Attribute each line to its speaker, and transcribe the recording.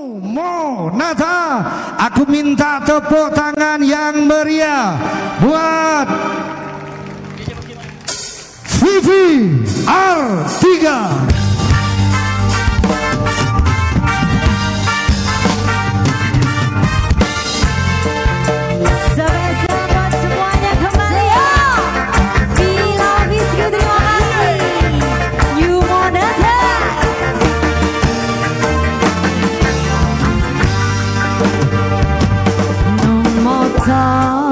Speaker 1: Monata Aku minta tepuk tangan yang meriah Buat Vivi R3 啊